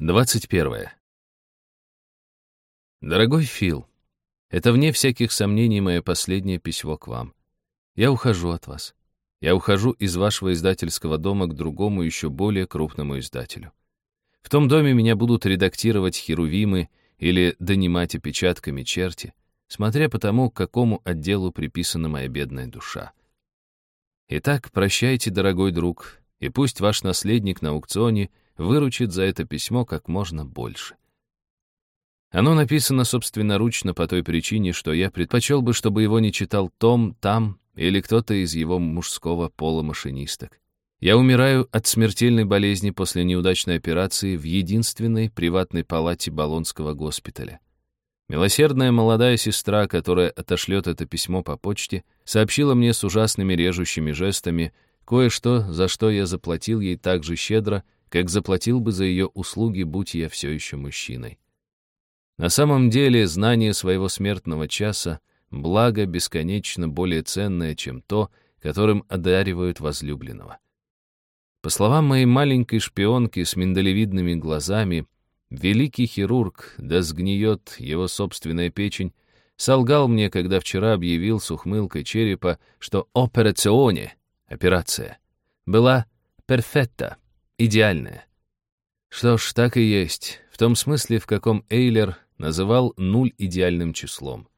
21. Дорогой Фил, это вне всяких сомнений мое последнее письмо к вам. Я ухожу от вас. Я ухожу из вашего издательского дома к другому, еще более крупному издателю. В том доме меня будут редактировать херувимы или донимать опечатками черти, смотря по тому, к какому отделу приписана моя бедная душа. Итак, прощайте, дорогой друг, и пусть ваш наследник на аукционе — выручит за это письмо как можно больше. Оно написано собственноручно по той причине, что я предпочел бы, чтобы его не читал Том, Там или кто-то из его мужского пола машинисток. Я умираю от смертельной болезни после неудачной операции в единственной приватной палате Болонского госпиталя. Милосердная молодая сестра, которая отошлет это письмо по почте, сообщила мне с ужасными режущими жестами кое-что, за что я заплатил ей так же щедро, как заплатил бы за ее услуги, будь я все еще мужчиной. На самом деле, знание своего смертного часа — благо бесконечно более ценное, чем то, которым одаривают возлюбленного. По словам моей маленькой шпионки с миндалевидными глазами, великий хирург, да сгниет его собственная печень, солгал мне, когда вчера объявил с ухмылкой черепа, что операционе, операция, была перфетта, идеальное. Что ж, так и есть, в том смысле, в каком Эйлер называл нуль идеальным числом.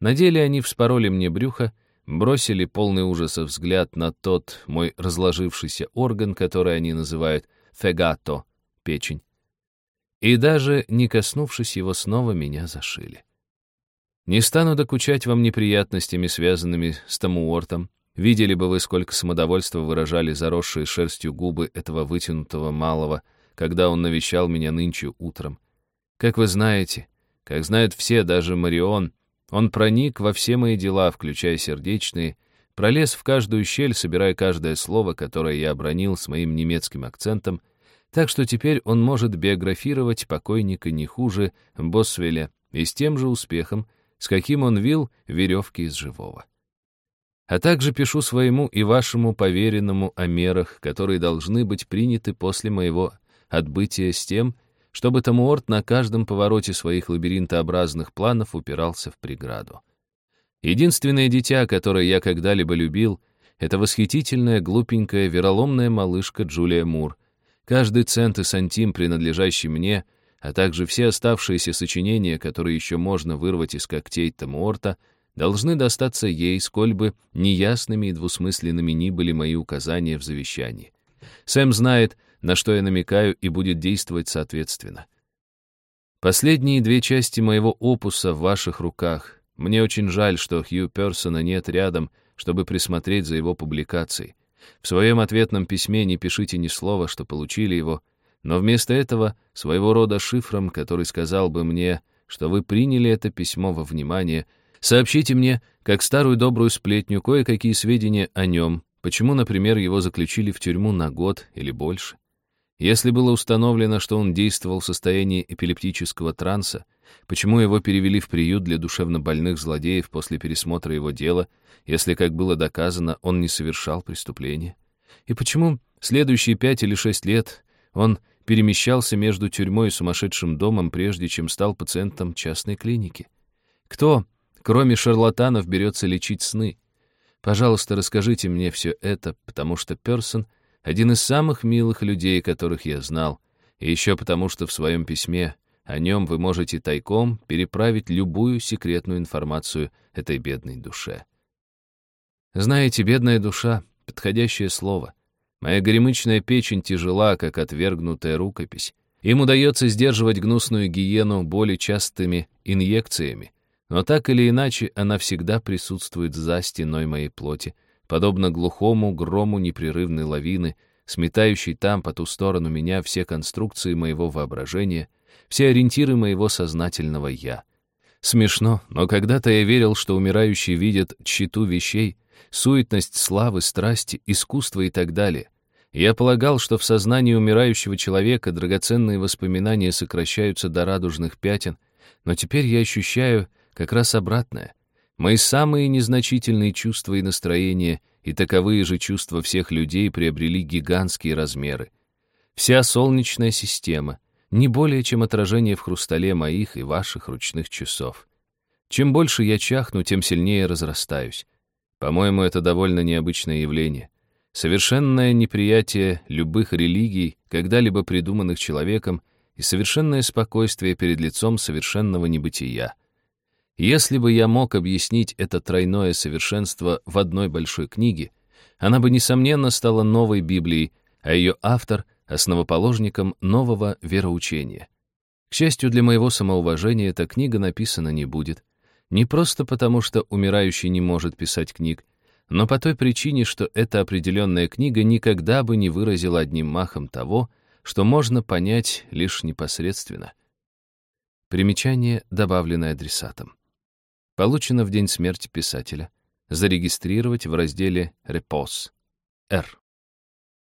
На деле они вспороли мне брюхо, бросили полный ужаса взгляд на тот мой разложившийся орган, который они называют фегато, печень. И даже не коснувшись его, снова меня зашили. Не стану докучать вам неприятностями, связанными с Тамуортом, Видели бы вы, сколько самодовольства выражали заросшие шерстью губы этого вытянутого малого, когда он навещал меня нынче утром. Как вы знаете, как знают все, даже Марион, он проник во все мои дела, включая сердечные, пролез в каждую щель, собирая каждое слово, которое я обронил с моим немецким акцентом, так что теперь он может биографировать покойника не хуже Босвеля и с тем же успехом, с каким он вил веревки из живого а также пишу своему и вашему поверенному о мерах, которые должны быть приняты после моего отбытия с тем, чтобы Тамуорт на каждом повороте своих лабиринтообразных планов упирался в преграду. Единственное дитя, которое я когда-либо любил, это восхитительная, глупенькая, вероломная малышка Джулия Мур. Каждый цент и сантим, принадлежащий мне, а также все оставшиеся сочинения, которые еще можно вырвать из когтей Тамуорта — должны достаться ей, сколь бы неясными и двусмысленными ни были мои указания в завещании. Сэм знает, на что я намекаю, и будет действовать соответственно. Последние две части моего опуса в ваших руках. Мне очень жаль, что Хью Персона нет рядом, чтобы присмотреть за его публикацией. В своем ответном письме не пишите ни слова, что получили его, но вместо этого своего рода шифром, который сказал бы мне, что вы приняли это письмо во внимание — Сообщите мне, как старую добрую сплетню, кое-какие сведения о нем, почему, например, его заключили в тюрьму на год или больше. Если было установлено, что он действовал в состоянии эпилептического транса, почему его перевели в приют для душевнобольных злодеев после пересмотра его дела, если, как было доказано, он не совершал преступления? И почему следующие пять или шесть лет он перемещался между тюрьмой и сумасшедшим домом, прежде чем стал пациентом частной клиники? Кто кроме шарлатанов, берется лечить сны. Пожалуйста, расскажите мне все это, потому что Персон — один из самых милых людей, которых я знал, и еще потому, что в своем письме о нем вы можете тайком переправить любую секретную информацию этой бедной душе. Знаете, бедная душа — подходящее слово. Моя горемычная печень тяжела, как отвергнутая рукопись. Им удается сдерживать гнусную гиену более частыми инъекциями. Но так или иначе, она всегда присутствует за стеной моей плоти, подобно глухому грому непрерывной лавины, сметающей там по ту сторону меня все конструкции моего воображения, все ориентиры моего сознательного «я». Смешно, но когда-то я верил, что умирающие видят тщету вещей, суетность славы, страсти, искусства и так далее. Я полагал, что в сознании умирающего человека драгоценные воспоминания сокращаются до радужных пятен, но теперь я ощущаю, как раз обратное. Мои самые незначительные чувства и настроения, и таковые же чувства всех людей приобрели гигантские размеры. Вся Солнечная система, не более чем отражение в хрустале моих и ваших ручных часов. Чем больше я чахну, тем сильнее разрастаюсь. По-моему, это довольно необычное явление. Совершенное неприятие любых религий, когда-либо придуманных человеком, и совершенное спокойствие перед лицом совершенного небытия. Если бы я мог объяснить это тройное совершенство в одной большой книге, она бы, несомненно, стала новой Библией, а ее автор — основоположником нового вероучения. К счастью для моего самоуважения, эта книга написана не будет. Не просто потому, что умирающий не может писать книг, но по той причине, что эта определенная книга никогда бы не выразила одним махом того, что можно понять лишь непосредственно. Примечание, добавленное адресатом. Получено в день смерти писателя. Зарегистрировать в разделе «Репоз». Р.